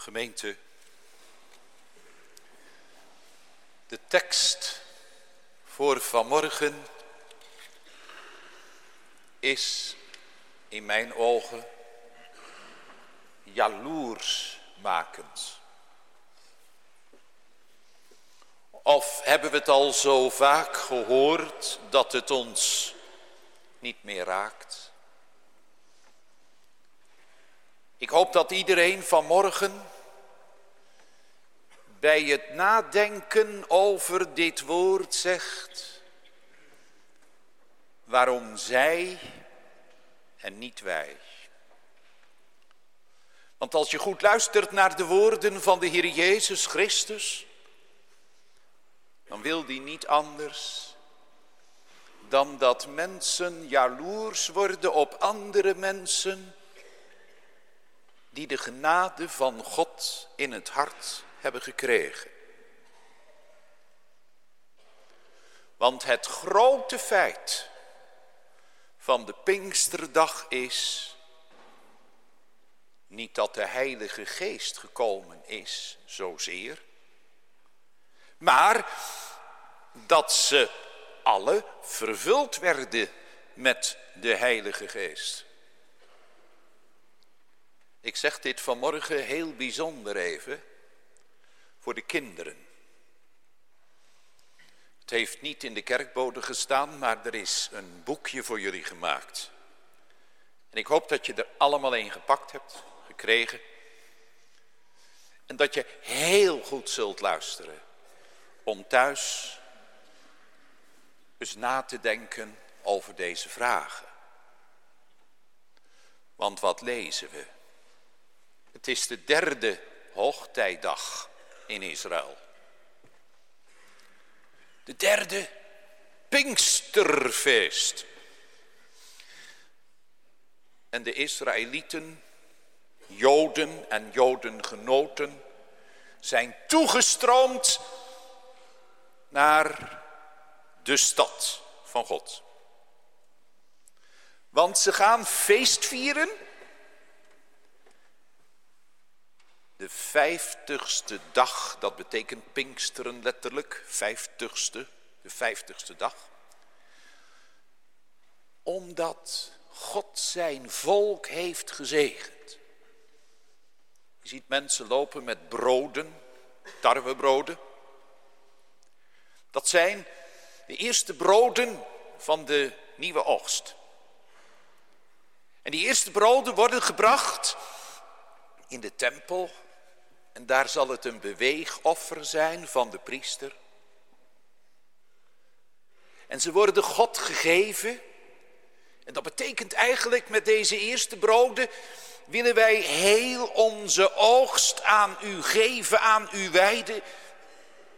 Gemeente, de tekst voor vanmorgen is in mijn ogen jaloersmakend. Of hebben we het al zo vaak gehoord dat het ons niet meer raakt? Ik hoop dat iedereen vanmorgen bij het nadenken over dit woord zegt, waarom zij en niet wij. Want als je goed luistert naar de woorden van de Heer Jezus Christus, dan wil die niet anders dan dat mensen jaloers worden op andere mensen die de genade van God in het hart hebben gekregen. Want het grote feit van de Pinksterdag is niet dat de Heilige Geest gekomen is, zozeer, maar dat ze alle vervuld werden met de Heilige Geest. Ik zeg dit vanmorgen heel bijzonder even voor de kinderen. Het heeft niet in de kerkbode gestaan, maar er is een boekje voor jullie gemaakt. En ik hoop dat je er allemaal een gepakt hebt, gekregen. En dat je heel goed zult luisteren om thuis eens na te denken over deze vragen. Want wat lezen we? Het is de derde hoogtijdag in Israël. De derde Pinksterfeest. En de Israëlieten, Joden en Jodengenoten zijn toegestroomd naar de stad van God. Want ze gaan feest vieren. De vijftigste dag, dat betekent Pinksteren letterlijk, vijftigste, de vijftigste dag. Omdat God zijn volk heeft gezegend. Je ziet mensen lopen met broden, tarwebroden. Dat zijn de eerste broden van de nieuwe oogst. En die eerste broden worden gebracht in de tempel. En daar zal het een beweegoffer zijn van de priester. En ze worden God gegeven. En dat betekent eigenlijk met deze eerste broden willen wij heel onze oogst aan u geven, aan u wijden.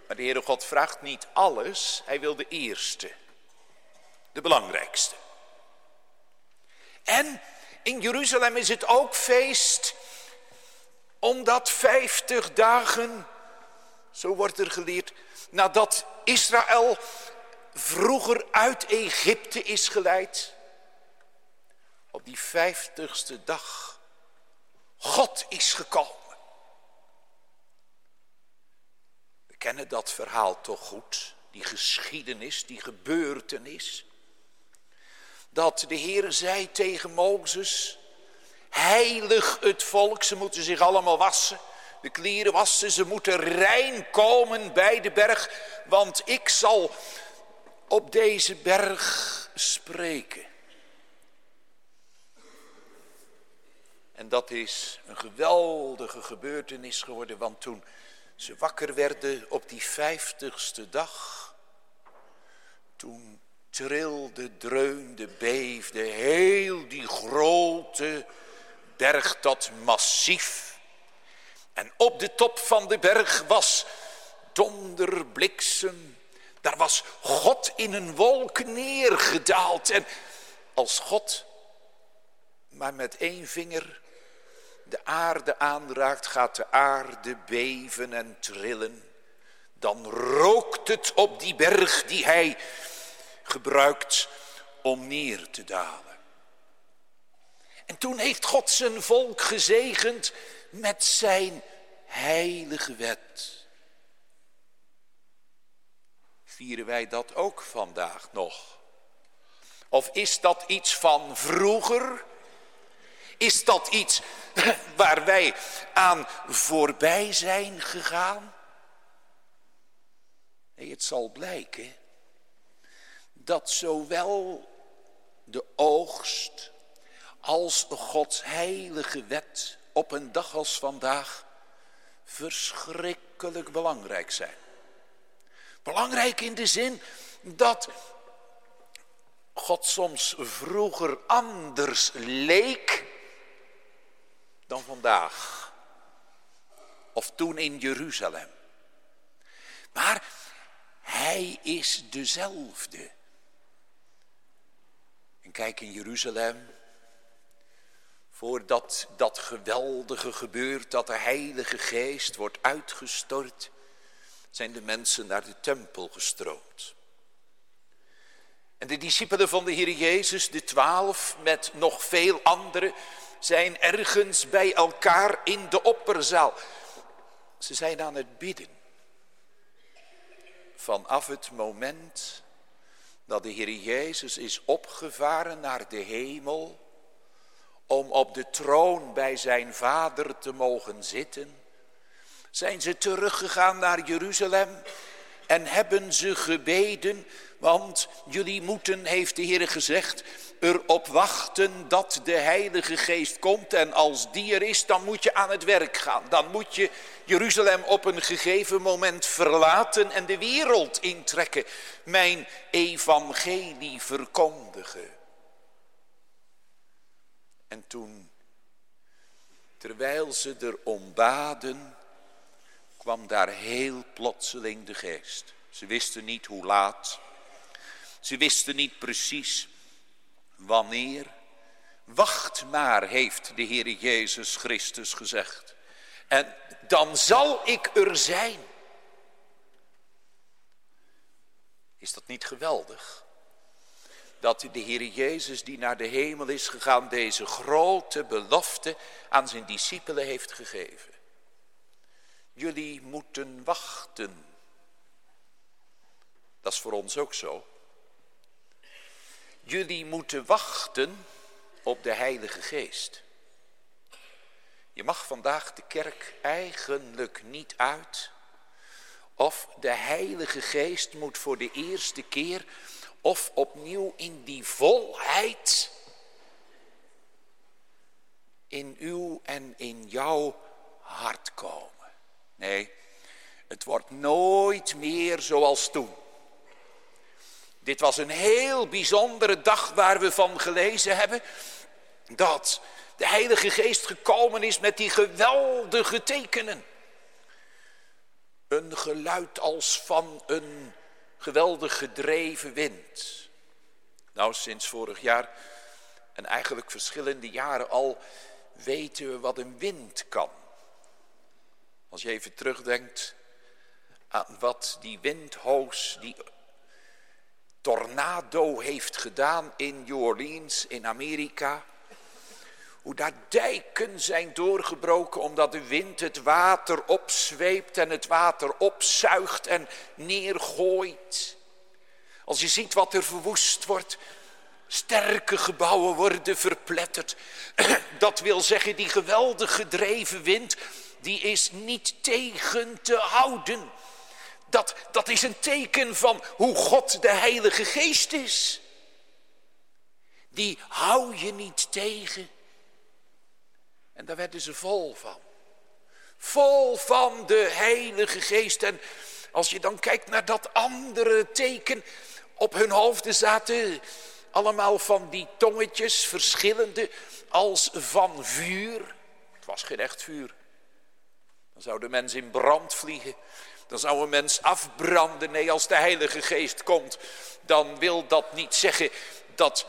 Maar de Heere God vraagt niet alles, hij wil de eerste, de belangrijkste. En in Jeruzalem is het ook feest, omdat vijftig dagen, zo wordt er geleerd, nadat Israël vroeger uit Egypte is geleid, op die vijftigste dag, God is gekomen. kennen dat verhaal toch goed, die geschiedenis, die gebeurtenis. Dat de Heer zei tegen Mozes, heilig het volk, ze moeten zich allemaal wassen. De kleren wassen, ze moeten rein komen bij de berg, want ik zal op deze berg spreken. En dat is een geweldige gebeurtenis geworden, want toen ze wakker werden op die vijftigste dag. Toen trilde, dreunde, beefde heel die grote berg, dat massief. En op de top van de berg was donderbliksem. Daar was God in een wolk neergedaald. En als God maar met één vinger de aarde aanraakt, gaat de aarde beven en trillen. Dan rookt het op die berg die hij gebruikt om neer te dalen. En toen heeft God zijn volk gezegend met zijn heilige wet. Vieren wij dat ook vandaag nog? Of is dat iets van vroeger? Is dat iets waar wij aan voorbij zijn gegaan? Nee, het zal blijken dat zowel de oogst als Gods heilige wet op een dag als vandaag verschrikkelijk belangrijk zijn. Belangrijk in de zin dat God soms vroeger anders leek dan vandaag. Of toen in Jeruzalem. Maar hij is dezelfde. En kijk in Jeruzalem, voordat dat geweldige gebeurt, dat de Heilige Geest wordt uitgestort, zijn de mensen naar de tempel gestroomd. En de discipelen van de Heer Jezus, de twaalf, met nog veel anderen, zijn ergens bij elkaar in de opperzaal. Ze zijn aan het bidden. Vanaf het moment dat de Heer Jezus is opgevaren naar de hemel, om op de troon bij zijn vader te mogen zitten, zijn ze teruggegaan naar Jeruzalem en hebben ze gebeden, want jullie moeten, heeft de Heer gezegd, erop wachten dat de Heilige Geest komt. En als die er is, dan moet je aan het werk gaan. Dan moet je Jeruzalem op een gegeven moment verlaten en de wereld intrekken. Mijn evangelie verkondigen. En toen, terwijl ze erom baden, kwam daar heel plotseling de geest. Ze wisten niet hoe laat. Ze wisten niet precies wanneer. Wacht maar, heeft de Heer Jezus Christus gezegd. En dan zal ik er zijn. Is dat niet geweldig? Dat de Heer Jezus die naar de hemel is gegaan deze grote belofte aan zijn discipelen heeft gegeven. Jullie moeten wachten. Dat is voor ons ook zo. Jullie moeten wachten op de Heilige Geest. Je mag vandaag de kerk eigenlijk niet uit. Of de Heilige Geest moet voor de eerste keer of opnieuw in die volheid in uw en in jouw hart komen. Nee, het wordt nooit meer zoals toen. Dit was een heel bijzondere dag waar we van gelezen hebben. Dat de Heilige Geest gekomen is met die geweldige tekenen. Een geluid als van een geweldig gedreven wind. Nou, sinds vorig jaar en eigenlijk verschillende jaren al weten we wat een wind kan. Als je even terugdenkt aan wat die windhoos, die tornado heeft gedaan in New Orleans in Amerika. Hoe daar dijken zijn doorgebroken omdat de wind het water opzweept en het water opzuigt en neergooit. Als je ziet wat er verwoest wordt, sterke gebouwen worden verpletterd. Dat wil zeggen, die geweldig gedreven wind, die is niet tegen te houden. Dat, dat is een teken van hoe God de Heilige Geest is. Die hou je niet tegen. En daar werden ze vol van. Vol van de Heilige Geest. En als je dan kijkt naar dat andere teken. Op hun hoofden zaten allemaal van die tongetjes, verschillende, als van vuur. Het was geen echt vuur. Dan zou de mens in brand vliegen. Dan zou een mens afbranden. Nee, als de Heilige Geest komt, dan wil dat niet zeggen dat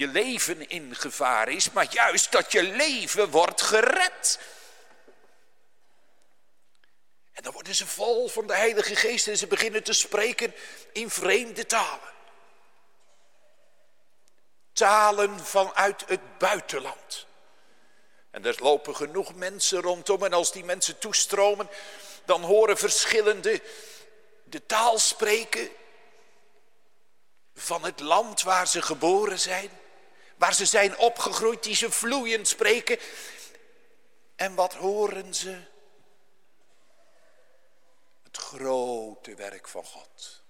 je leven in gevaar is, maar juist dat je leven wordt gered. En dan worden ze vol van de Heilige Geest en ze beginnen te spreken in vreemde talen. Talen vanuit het buitenland. En er lopen genoeg mensen rondom en als die mensen toestromen, dan horen verschillende de taal spreken van het land waar ze geboren zijn, waar ze zijn opgegroeid, die ze vloeiend spreken. En wat horen ze? Het grote werk van God.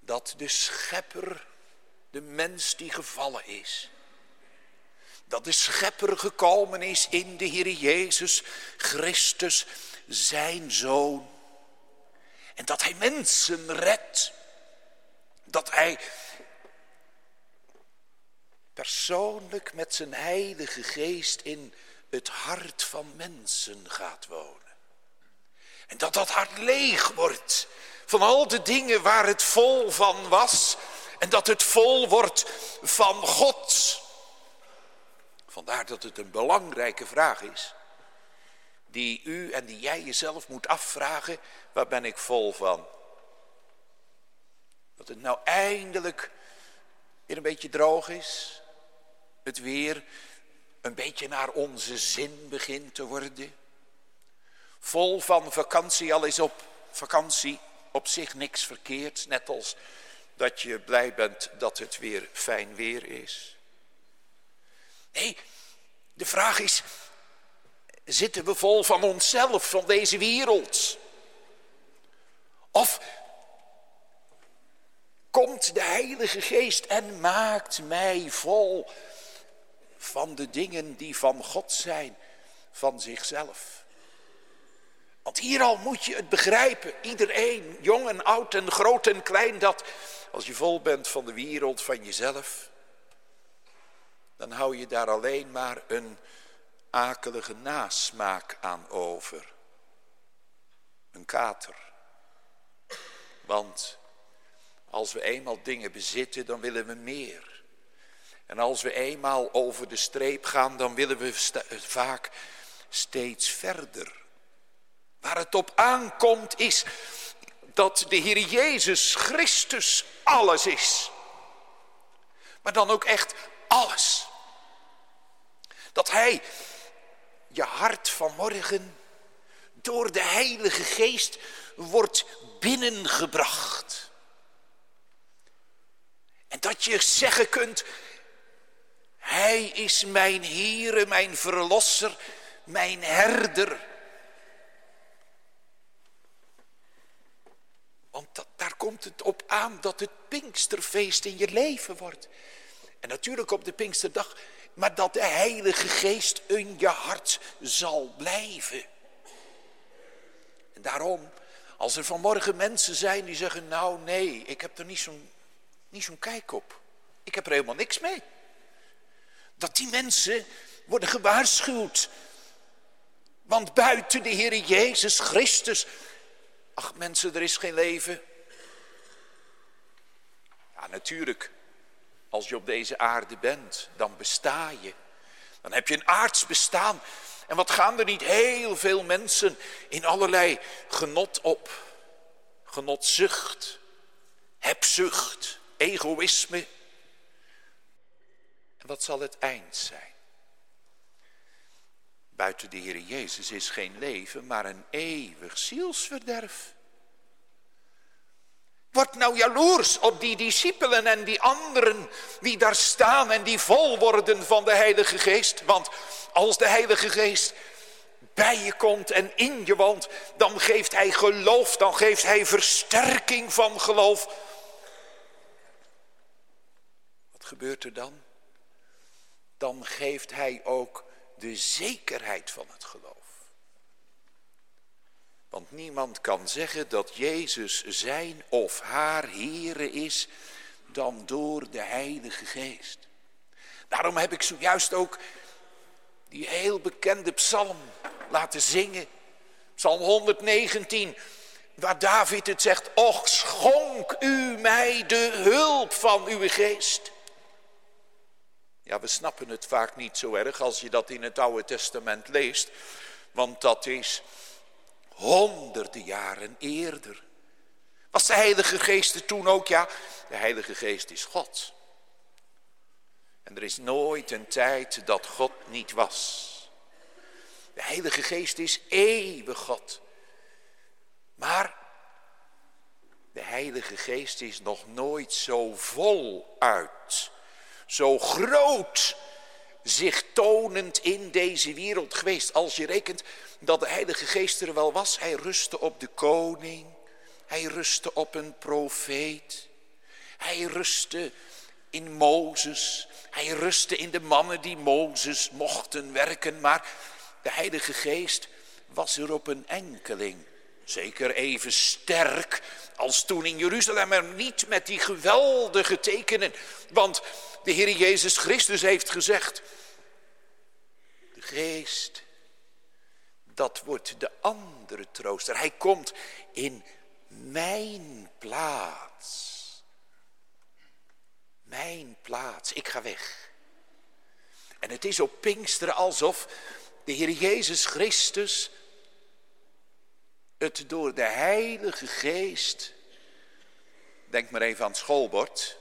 Dat de schepper, de mens die gevallen is, dat de schepper gekomen is in de Heer Jezus Christus, zijn zoon. En dat hij mensen redt. Dat hij persoonlijk met zijn heilige geest in het hart van mensen gaat wonen. En dat dat hart leeg wordt van al de dingen waar het vol van was. En dat het vol wordt van God. Vandaar dat het een belangrijke vraag is. Die u en die jij jezelf moet afvragen. Waar ben ik vol van? Dat het nou eindelijk weer een beetje droog is. Het weer een beetje naar onze zin begint te worden. Vol van vakantie, al is op vakantie op zich niks verkeerd. Net als dat je blij bent dat het weer fijn weer is. Nee, de vraag is, zitten we vol van onszelf, van deze wereld? Of komt de Heilige Geest en maakt mij vol van de dingen die van God zijn, van zichzelf? Want hier al moet je het begrijpen, iedereen, jong en oud en groot en klein, dat als je vol bent van de wereld, van jezelf, dan hou je daar alleen maar een akelige nasmaak aan over. Een kater. Want als we eenmaal dingen bezitten, dan willen we meer. En als we eenmaal over de streep gaan, dan willen we vaak steeds verder. Waar het op aankomt is dat de Heer Jezus Christus alles is. Maar dan ook echt alles. Dat Hij je hart vanmorgen door de Heilige Geest wordt binnengebracht. En dat je zeggen kunt, Hij is mijn Heere, mijn Verlosser, mijn Herder. Want daar komt het op aan dat het Pinksterfeest in je leven wordt. En natuurlijk op de Pinksterdag, maar dat de Heilige Geest in je hart zal blijven. En daarom, als er vanmorgen mensen zijn die zeggen, nou nee, ik heb er niet zo'n niet zo'n kijk op. Ik heb er helemaal niks mee. Dat die mensen worden gewaarschuwd. Want buiten de Heer Jezus Christus Ach mensen, er is geen leven. Ja, natuurlijk. Als je op deze aarde bent, dan besta je. Dan heb je een aards bestaan. En wat gaan er niet heel veel mensen in allerlei genot op. Genotzucht, hebzucht, egoïsme. En wat zal het eind zijn? Buiten de Heer Jezus is geen leven, maar een eeuwig zielsverderf. Word nou jaloers op die discipelen en die anderen die daar staan en die vol worden van de Heilige Geest. Want als de Heilige Geest bij je komt en in je woont, dan geeft hij geloof, dan geeft hij versterking van geloof. Wat gebeurt er dan? Dan geeft hij ook de zekerheid van het geloof. Want niemand kan zeggen dat Jezus zijn of haar Here is dan door de Heilige Geest. Daarom heb ik zojuist ook die heel bekende psalm laten zingen. Psalm 119, waar David het zegt, och schonk u mij de hulp van uw geest. Ja, we snappen het vaak niet zo erg als je dat in het Oude Testament leest. Want dat is honderden jaren eerder. Was de Heilige Geest er toen ook? Ja, de Heilige Geest is God. En er is nooit een tijd dat God niet was. De Heilige Geest is eeuwig God. Maar de Heilige Geest is nog nooit zo voluit, zo groot zich tonend in deze wereld geweest. Als je rekent dat de Heilige Geest er wel was. Hij rustte op de koning. Hij rustte op een profeet. Hij rustte in Mozes. Hij rustte in de mannen die Mozes mochten werken. Maar de Heilige Geest was er op een enkeling. Zeker even sterk als toen in Jeruzalem, maar niet met die geweldige tekenen. Want de Heer Jezus Christus heeft gezegd, de geest, dat wordt de andere trooster. Hij komt in mijn plaats. Mijn plaats, ik ga weg. En het is op Pinksteren alsof de Heer Jezus Christus het door de Heilige Geest, denk maar even aan het schoolbord,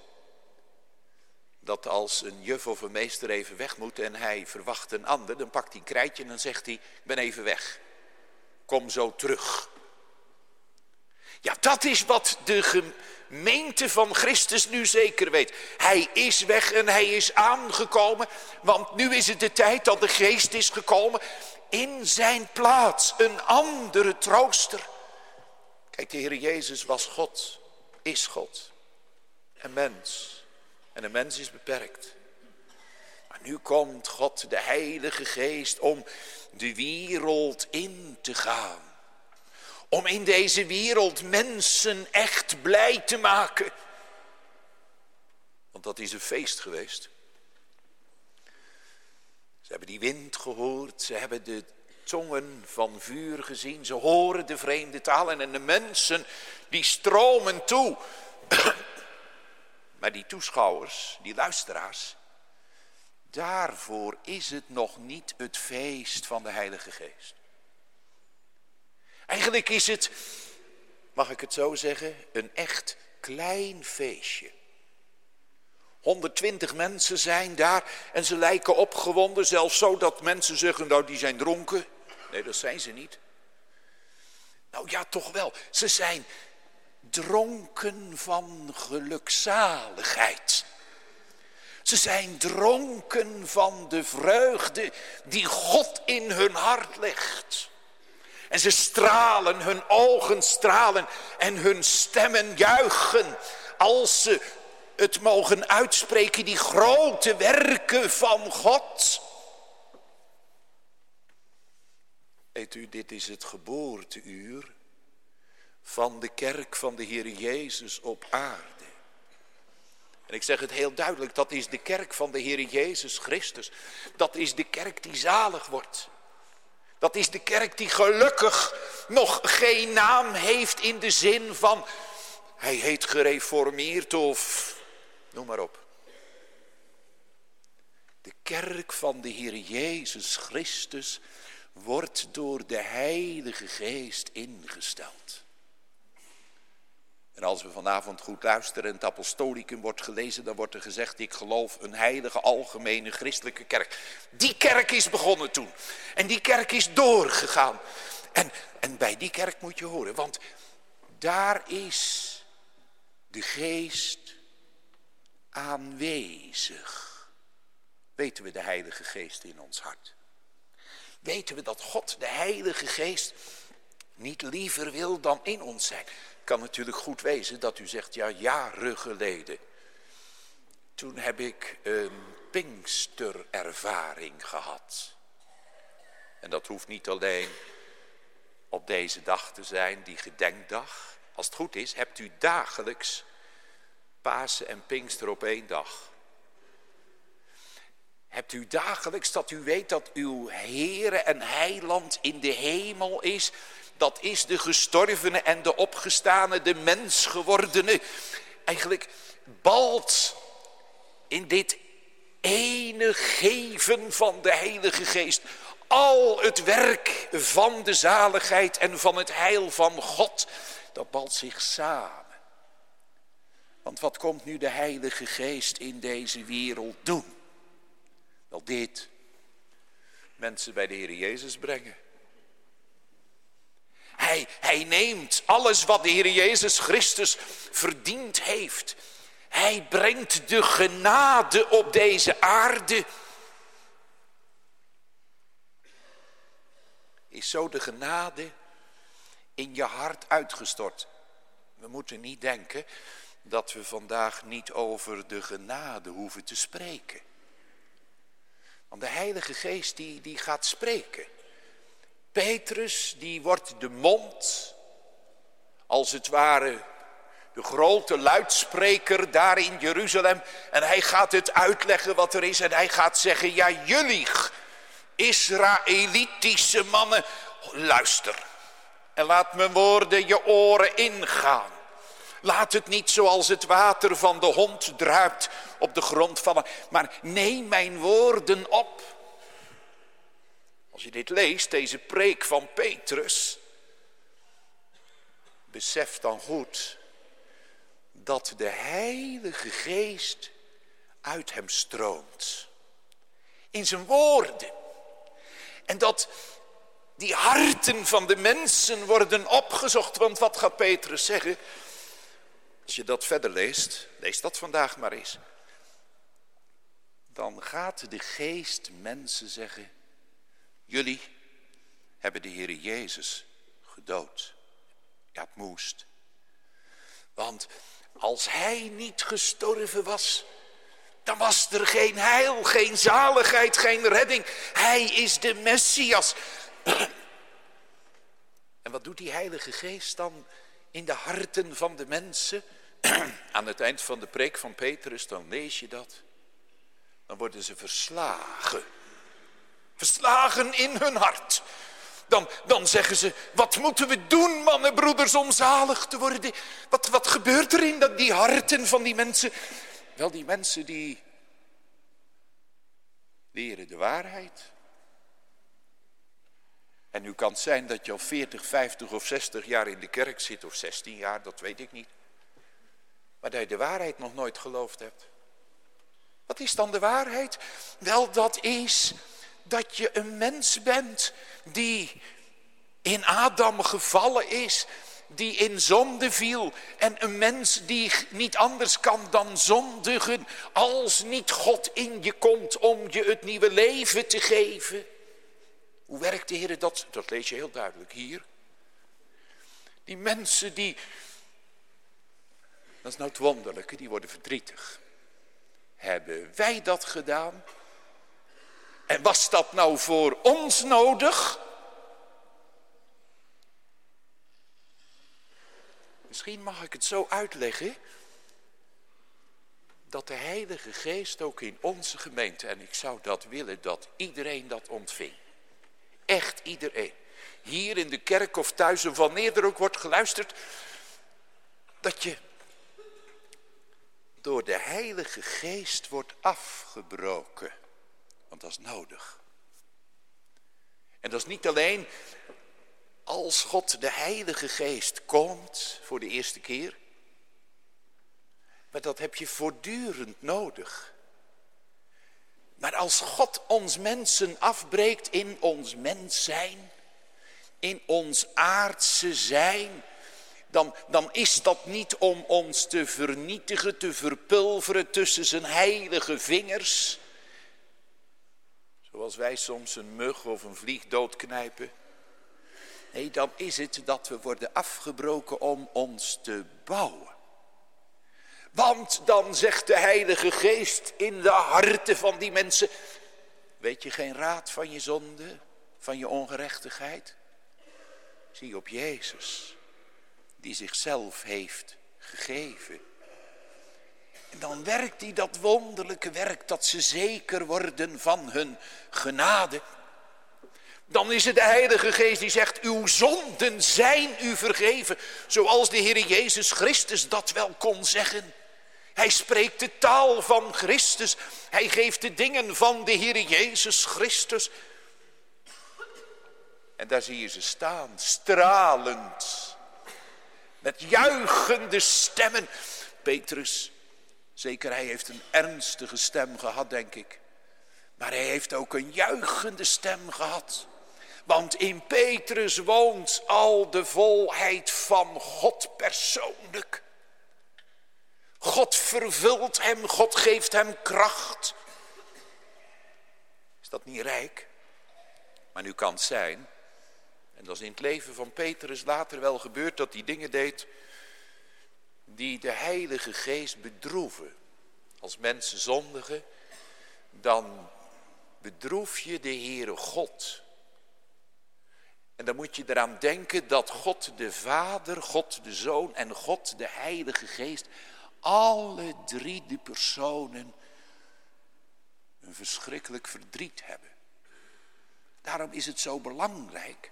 dat als een juf of een meester even weg moet en hij verwacht een ander, dan pakt hij een krijtje en dan zegt hij, ik ben even weg, kom zo terug. Ja, dat is wat de gemeente van Christus nu zeker weet. Hij is weg en hij is aangekomen, want nu is het de tijd dat de geest is gekomen in zijn plaats, een andere trooster. Kijk, de Heer Jezus was God, is God, een mens. En een mens is beperkt. Maar nu komt God, de Heilige Geest, om de wereld in te gaan. Om in deze wereld mensen echt blij te maken. Want dat is een feest geweest. Ze hebben die wind gehoord, ze hebben de tongen van vuur gezien, ze horen de vreemde talen en de mensen die stromen toe. Maar die toeschouwers, die luisteraars, daarvoor is het nog niet het feest van de Heilige Geest. Eigenlijk is het, mag ik het zo zeggen, een echt klein feestje. 120 mensen zijn daar en ze lijken opgewonden, zelfs zo dat mensen zeggen, nou die zijn dronken. Nee, dat zijn ze niet. Nou ja, toch wel. Ze zijn dronken van gelukzaligheid. Ze zijn dronken van de vreugde die God in hun hart legt. En ze stralen, hun ogen stralen en hun stemmen juichen als ze het mogen uitspreken, die grote werken van God. Weet u, dit is het geboorteuur van de kerk van de Heer Jezus op aarde. En ik zeg het heel duidelijk, dat is de kerk van de Heer Jezus Christus. Dat is de kerk die zalig wordt. Dat is de kerk die gelukkig nog geen naam heeft in de zin van... hij heet gereformeerd of noem maar op. De kerk van de Heer Jezus Christus wordt door de Heilige Geest ingesteld. En als we vanavond goed luisteren en het apostolicum wordt gelezen, dan wordt er gezegd, ik geloof een heilige, algemene, christelijke kerk. Die kerk is begonnen toen. En die kerk is doorgegaan. En, en bij die kerk moet je horen, want daar is de geest aanwezig. Weten we de Heilige Geest in ons hart? Weten we dat God, de Heilige Geest, niet liever wil dan in ons zijn? kan natuurlijk goed wezen dat u zegt, ja, jaren geleden. Toen heb ik een Pinksterervaring gehad. En dat hoeft niet alleen op deze dag te zijn, die gedenkdag. Als het goed is, hebt u dagelijks Pasen en Pinkster op één dag. Hebt u dagelijks dat u weet dat uw Heere en Heiland in de hemel is dat is de gestorvene en de opgestane, de mens gewordene. Eigenlijk balt in dit ene geven van de Heilige Geest. Al het werk van de zaligheid en van het heil van God, dat balt zich samen. Want wat komt nu de Heilige Geest in deze wereld doen? Wel dit. Mensen bij de Heer Jezus brengen. Hij, hij neemt alles wat de Heer Jezus Christus verdiend heeft. Hij brengt de genade op deze aarde. Is zo de genade in je hart uitgestort? We moeten niet denken dat we vandaag niet over de genade hoeven te spreken. Want de Heilige Geest die, die gaat spreken. Petrus die wordt de mond, als het ware de grote luidspreker daar in Jeruzalem. En hij gaat het uitleggen wat er is en hij gaat zeggen, ja jullie Israëlitische mannen, luister. En laat mijn woorden je oren ingaan. Laat het niet zoals het water van de hond druipt op de grond vallen. Maar neem mijn woorden op. Als je dit leest, deze preek van Petrus. Besef dan goed dat de Heilige Geest uit hem stroomt. In zijn woorden. En dat die harten van de mensen worden opgezocht. Want wat gaat Petrus zeggen? Als je dat verder leest, lees dat vandaag maar eens. Dan gaat de geest mensen zeggen, jullie hebben de Heer Jezus gedood. Ja, het moest. Want als hij niet gestorven was, dan was er geen heil, geen zaligheid, geen redding. Hij is de Messias. En wat doet die Heilige Geest dan in de harten van de mensen? Aan het eind van de preek van Petrus, dan lees je dat. Dan worden ze verslagen. Verslagen in hun hart. Dan, dan zeggen ze, wat moeten we doen, mannen, broeders, om zalig te worden? Wat, wat gebeurt er in die harten van die mensen? Wel, die mensen die leren de waarheid. En nu kan het zijn dat je al 40, 50 of 60 jaar in de kerk zit, of 16 jaar, dat weet ik niet. Maar dat je de waarheid nog nooit geloofd hebt. Wat is dan de waarheid? Wel, dat is dat je een mens bent die in Adam gevallen is, die in zonde viel. En een mens die niet anders kan dan zondigen als niet God in je komt om je het nieuwe leven te geven. Hoe werkt de Heer dat? Dat lees je heel duidelijk hier. Die mensen die, dat is nou het wonderlijke, die worden verdrietig. Hebben wij dat gedaan? En was dat nou voor ons nodig? Misschien mag ik het zo uitleggen dat de Heilige Geest ook in onze gemeente, en ik zou dat willen dat iedereen dat ontving. Echt iedereen. Hier in de kerk of thuis of wanneer er ook wordt geluisterd, dat je de Heilige Geest wordt afgebroken. Want dat is nodig. En dat is niet alleen als God de Heilige Geest komt voor de eerste keer. Maar dat heb je voortdurend nodig. Maar als God ons mensen afbreekt in ons mens zijn, in ons aardse zijn, dan, dan is dat niet om ons te vernietigen, te verpulveren tussen zijn heilige vingers. Zoals wij soms een mug of een vlieg doodknijpen. Nee, dan is het dat we worden afgebroken om ons te bouwen. Want dan zegt de Heilige Geest in de harten van die mensen, weet je geen raad van je zonde, van je ongerechtigheid? Zie op Jezus, die zichzelf heeft gegeven. En dan werkt hij dat wonderlijke werk dat ze zeker worden van hun genade. Dan is het de Heilige Geest die zegt, uw zonden zijn u vergeven. Zoals de Heer Jezus Christus dat wel kon zeggen. Hij spreekt de taal van Christus. Hij geeft de dingen van de Heer Jezus Christus. En daar zie je ze staan, stralend. Met juichende stemmen. Petrus, zeker hij heeft een ernstige stem gehad, denk ik. Maar hij heeft ook een juichende stem gehad. Want in Petrus woont al de volheid van God persoonlijk. God vervult hem, God geeft hem kracht. Is dat niet rijk? Maar nu kan het zijn, en dat is in het leven van Petrus later wel gebeurd, dat hij dingen deed die de Heilige Geest bedroeven. Als mensen zondigen, dan bedroef je de Heere God. En dan moet je eraan denken dat God de Vader, God de Zoon en God de Heilige Geest, alle drie de personen een verschrikkelijk verdriet hebben. Daarom is het zo belangrijk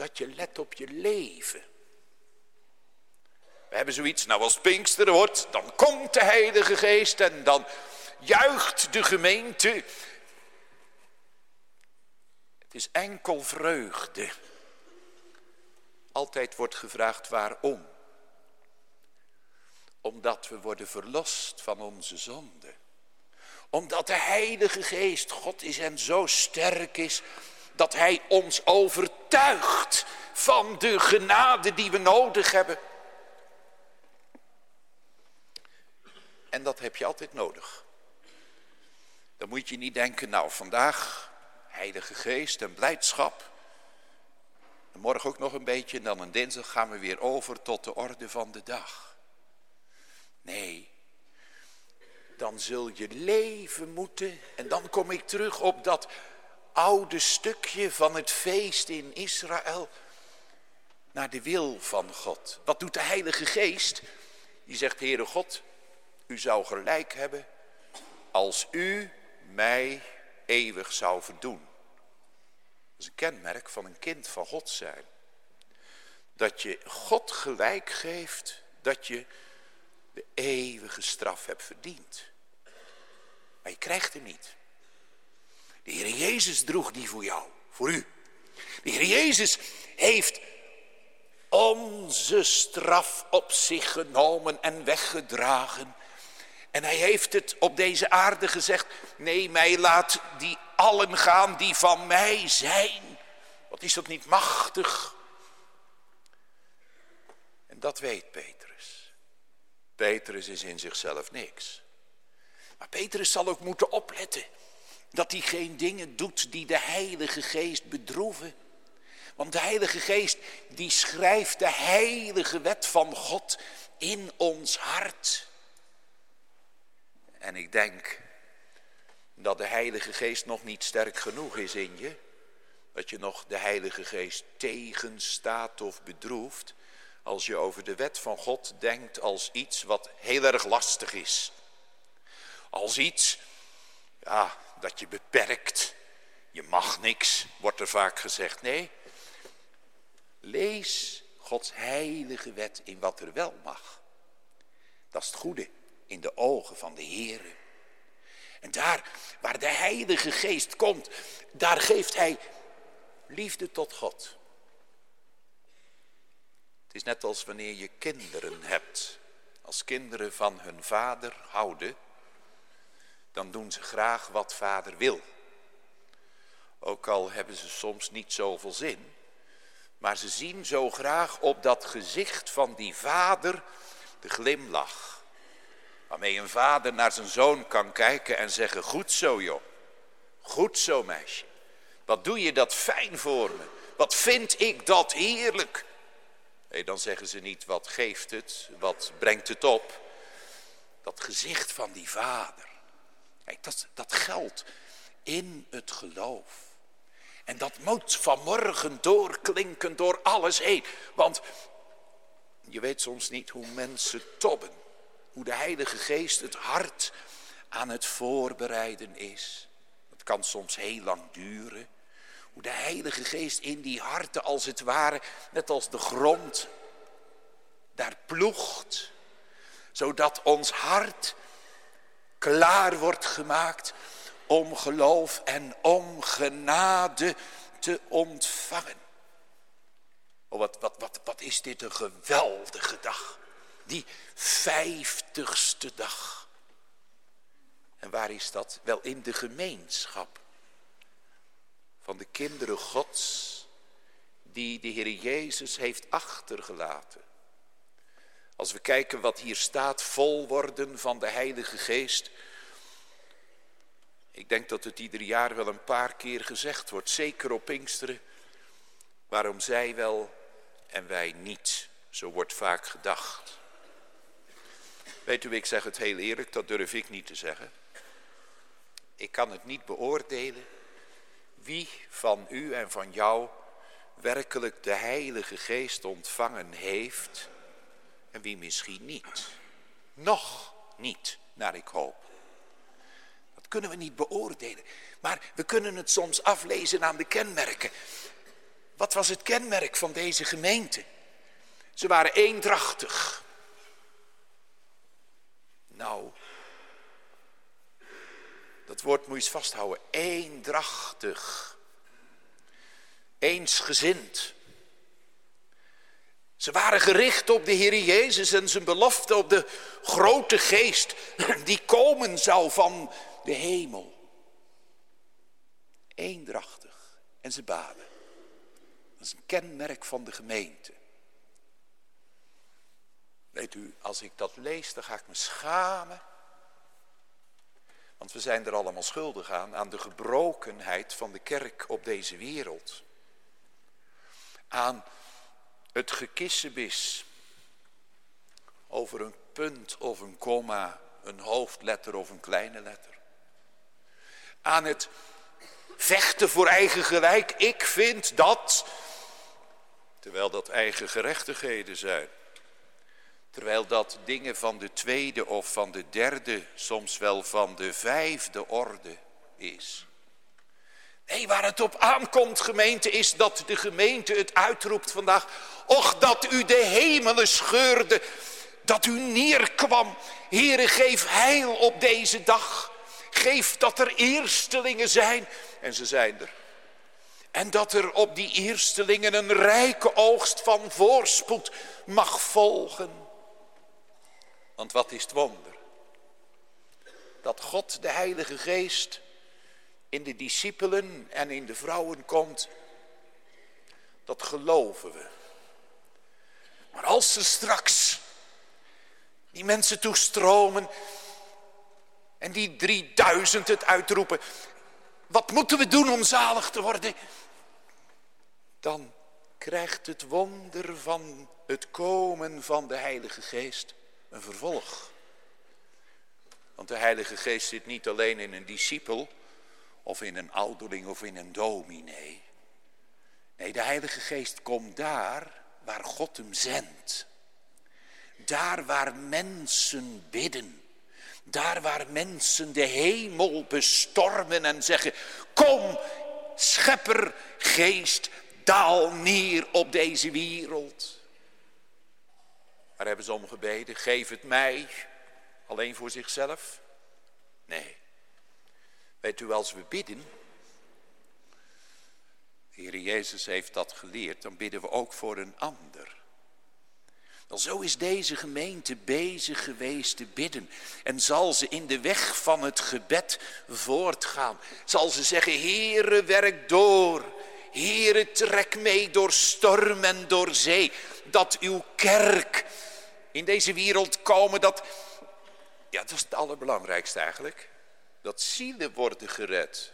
dat je let op je leven. We hebben zoiets, nou als Pinkster wordt, dan komt de Heilige Geest en dan juicht de gemeente. Het is enkel vreugde. Altijd wordt gevraagd waarom. Omdat we worden verlost van onze zonde. Omdat de Heilige Geest, God is en zo sterk is, dat Hij ons overtuigt van de genade die we nodig hebben. En dat heb je altijd nodig. Dan moet je niet denken, nou vandaag heilige geest en blijdschap. En morgen ook nog een beetje en dan een dinsdag gaan we weer over tot de orde van de dag. Nee, dan zul je leven moeten. En dan kom ik terug op dat oude stukje van het feest in Israël. Naar de wil van God. Wat doet de Heilige Geest? Die zegt, Heere God, u zou gelijk hebben als u mij eeuwig zou verdoen. Dat is een kenmerk van een kind van God zijn. Dat je God gelijk geeft dat je de eeuwige straf hebt verdiend. Maar je krijgt hem niet. De Heer Jezus droeg die voor jou, voor u. De Heer Jezus heeft onze straf op zich genomen en weggedragen. En hij heeft het op deze aarde gezegd, nee mij laat die allen gaan die van mij zijn. Wat is dat niet machtig? En dat weet Petrus. Petrus is in zichzelf niks. Maar Petrus zal ook moeten opletten dat hij geen dingen doet die de Heilige Geest bedroeven. Want de Heilige Geest die schrijft de heilige wet van God in ons hart. En ik denk dat de Heilige Geest nog niet sterk genoeg is in je. Dat je nog de Heilige Geest tegenstaat of bedroeft. Als je over de wet van God denkt als iets wat heel erg lastig is. Als iets, ja, dat je beperkt. Je mag niks, wordt er vaak gezegd. Nee, lees Gods heilige wet in wat er wel mag. Dat is het goede in de ogen van de Heer. En daar waar de Heilige Geest komt, daar geeft Hij liefde tot God. Het is net als wanneer je kinderen hebt. Als kinderen van hun vader houden, dan doen ze graag wat vader wil. Ook al hebben ze soms niet zoveel zin. Maar ze zien zo graag op dat gezicht van die vader de glimlach. Waarmee een vader naar zijn zoon kan kijken en zeggen, goed zo joh. Goed zo meisje. Wat doe je dat fijn voor me. Wat vind ik dat heerlijk. Nee, dan zeggen ze niet, wat geeft het, wat brengt het op. Dat gezicht van die vader. Kijk, dat, dat geldt in het geloof. En dat moet vanmorgen doorklinken door alles heen. Want je weet soms niet hoe mensen tobben. Hoe de Heilige Geest het hart aan het voorbereiden is. Het kan soms heel lang duren. Hoe de Heilige Geest in die harten als het ware, net als de grond, daar ploegt. Zodat ons hart klaar wordt gemaakt om geloof en om genade te ontvangen. Oh, wat, wat, wat, wat is dit een geweldige dag die vijftigste dag. En waar is dat? Wel in de gemeenschap van de kinderen Gods die de Heer Jezus heeft achtergelaten. Als we kijken wat hier staat, vol worden van de Heilige Geest. Ik denk dat het ieder jaar wel een paar keer gezegd wordt, zeker op Pinksteren. Waarom zij wel en wij niet, zo wordt vaak gedacht. Weet u, ik zeg het heel eerlijk, dat durf ik niet te zeggen. Ik kan het niet beoordelen wie van u en van jou werkelijk de Heilige Geest ontvangen heeft en wie misschien niet. Nog niet, naar ik hoop. Dat kunnen we niet beoordelen. Maar we kunnen het soms aflezen aan de kenmerken. Wat was het kenmerk van deze gemeente? Ze waren eendrachtig. Nou, dat woord moet je eens vasthouden. Eendrachtig. Eensgezind. Ze waren gericht op de Heer Jezus en zijn belofte op de grote geest die komen zou van de hemel. Eendrachtig. En ze baden. Dat is een kenmerk van de gemeente. Weet u, als ik dat lees, dan ga ik me schamen. Want we zijn er allemaal schuldig aan, aan de gebrokenheid van de kerk op deze wereld. Aan het gekissenbis over een punt of een komma, een hoofdletter of een kleine letter. Aan het vechten voor eigen gelijk. Ik vind dat, terwijl dat eigen gerechtigheden zijn. Terwijl dat dingen van de tweede of van de derde, soms wel van de vijfde orde is. Nee, waar het op aankomt, gemeente, is dat de gemeente het uitroept vandaag. Och, dat u de hemelen scheurde, dat u neerkwam. Heere, geef heil op deze dag. Geef dat er eerstelingen zijn. En ze zijn er. En dat er op die eerstelingen een rijke oogst van voorspoed mag volgen. Want wat is het wonder? Dat God, de Heilige Geest, in de discipelen en in de vrouwen komt, dat geloven we. Maar als ze straks die mensen toestromen en die 3000 het uitroepen, wat moeten we doen om zalig te worden? Dan krijgt het wonder van het komen van de Heilige Geest een vervolg. Want de Heilige Geest zit niet alleen in een discipel, of in een ouderling of in een dominee. Nee, de Heilige Geest komt daar waar God hem zendt. Daar waar mensen bidden. Daar waar mensen de hemel bestormen en zeggen, kom schepper, geest, daal neer op deze wereld. Waar hebben ze om gebeden? Geef het mij, alleen voor zichzelf? Nee. Weet u, als we bidden, de Heer Jezus heeft dat geleerd, dan bidden we ook voor een ander. Wel, zo is deze gemeente bezig geweest te bidden. En zal ze in de weg van het gebed voortgaan. Zal ze zeggen, Heere, werk door. Heere, trek mee door storm en door zee. Dat uw kerk in deze wereld komen, dat, ja, dat is het allerbelangrijkste eigenlijk dat zielen worden gered.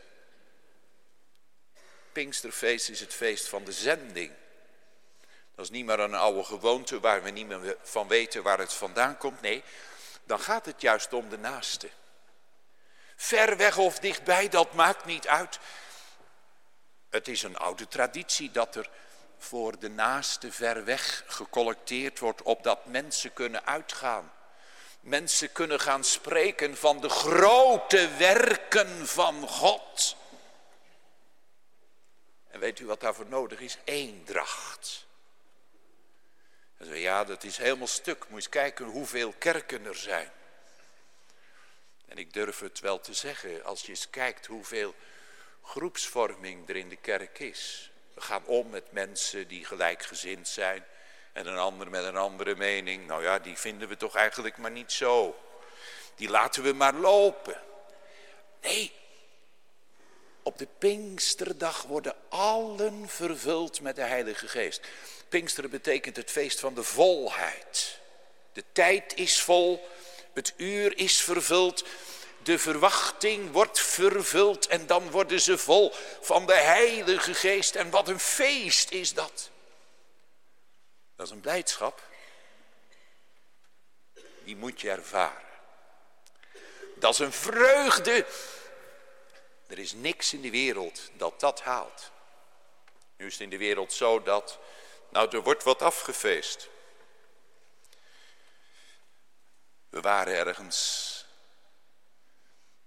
Pinksterfeest is het feest van de zending. Dat is niet meer een oude gewoonte waar we niet meer van weten waar het vandaan komt. Nee, dan gaat het juist om de naaste. Ver weg of dichtbij, dat maakt niet uit. Het is een oude traditie dat er voor de naaste ver weg gecollecteerd wordt, opdat mensen kunnen uitgaan mensen kunnen gaan spreken van de grote werken van God. En weet u wat daarvoor nodig is? Eendracht. En ja, dat is helemaal stuk. Moet je eens kijken hoeveel kerken er zijn. En ik durf het wel te zeggen, als je eens kijkt hoeveel groepsvorming er in de kerk is. We gaan om met mensen die gelijkgezind zijn. En een ander met een andere mening, nou ja, die vinden we toch eigenlijk maar niet zo. Die laten we maar lopen. Nee, op de Pinksterdag worden allen vervuld met de Heilige Geest. Pinksteren betekent het feest van de volheid. De tijd is vol, het uur is vervuld, de verwachting wordt vervuld en dan worden ze vol van de Heilige Geest. En wat een feest is dat. Dat is een blijdschap. Die moet je ervaren. Dat is een vreugde. Er is niks in de wereld dat dat haalt. Nu is het in de wereld zo dat, nou er wordt wat afgefeest. We waren ergens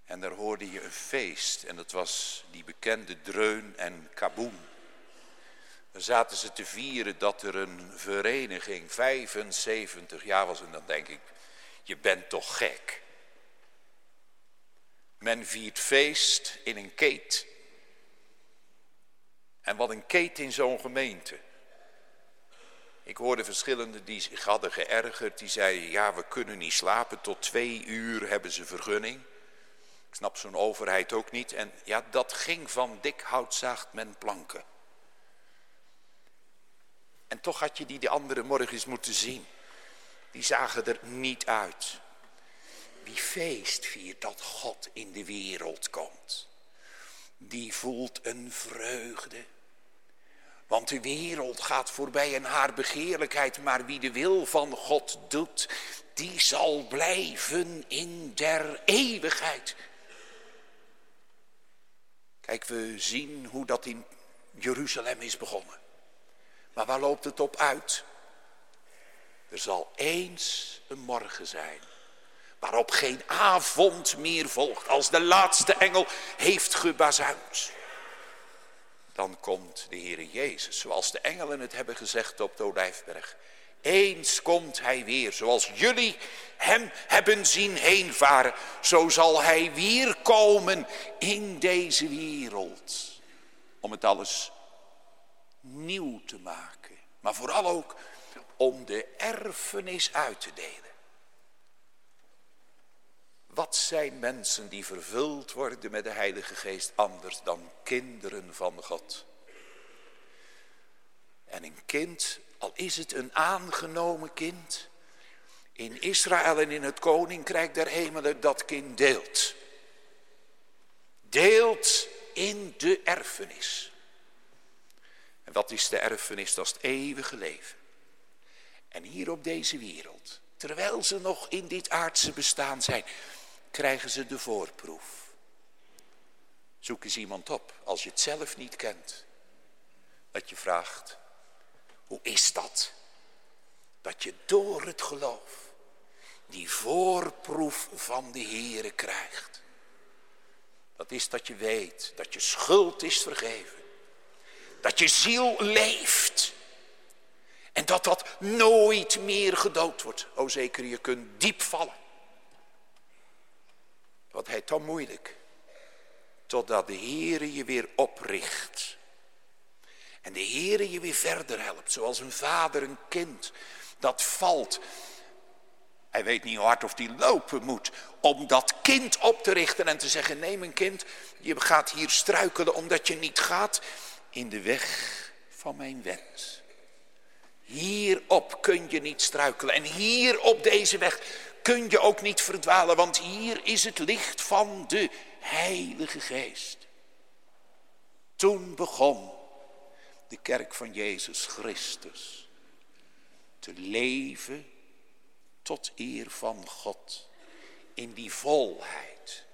en daar hoorde je een feest en dat was die bekende dreun en kaboen. Daar zaten ze te vieren dat er een vereniging 75 jaar was en dan denk ik, je bent toch gek. Men viert feest in een keet. En wat een keet in zo'n gemeente. Ik hoorde verschillende die zich hadden geërgerd. Die zeiden, ja we kunnen niet slapen. Tot twee uur hebben ze vergunning. Ik snap zo'n overheid ook niet. En ja, dat ging van dik hout zaagt men planken. En toch had je die de andere morgens moeten zien. Die zagen er niet uit. Wie feest viert dat God in de wereld komt. Die voelt een vreugde. Want de wereld gaat voorbij en haar begeerlijkheid. Maar wie de wil van God doet, die zal blijven in der eeuwigheid. Kijk, we zien hoe dat in Jeruzalem is begonnen. Maar waar loopt het op uit? Er zal eens een morgen zijn. Waarop geen avond meer volgt. Als de laatste engel heeft gebazuind. Dan komt de Heer Jezus. Zoals de engelen het hebben gezegd op de Olijfberg. Eens komt hij weer, zoals jullie hem hebben zien heenvaren, zo zal hij weer komen in deze wereld. Om het alles nieuw te maken, maar vooral ook om de erfenis uit te delen. Wat zijn mensen die vervuld worden met de Heilige Geest anders dan kinderen van God? En een kind al is het een aangenomen kind, in Israël en in het koninkrijk der hemelen dat kind deelt. Deelt in de erfenis. Wat is de erfenis? Dat het eeuwige leven. En hier op deze wereld, terwijl ze nog in dit aardse bestaan zijn, krijgen ze de voorproef. Zoek eens iemand op, als je het zelf niet kent. Dat je vraagt, hoe is dat? Dat je door het geloof die voorproef van de Here krijgt. Dat is dat je weet dat je schuld is vergeven. Dat je ziel leeft. En dat dat nooit meer gedood wordt. O zeker, je kunt diep vallen. Wat heet dan moeilijk? Totdat de Heere je weer opricht. En de Heere je weer verder helpt, zoals een vader een kind dat valt. Hij weet niet hoe hard of hij lopen moet om dat kind op te richten en te zeggen, nee mijn kind, je gaat hier struikelen omdat je niet gaat in de weg van mijn wens. Hierop kun je niet struikelen en hier op deze weg kun je ook niet verdwalen, want hier is het licht van de Heilige Geest. Toen begon de kerk van Jezus Christus te leven tot eer van God in die volheid,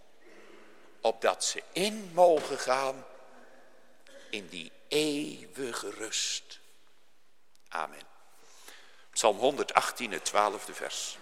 opdat ze in mogen gaan in die eeuwige rust. Amen. Psalm 118, het twaalfde vers.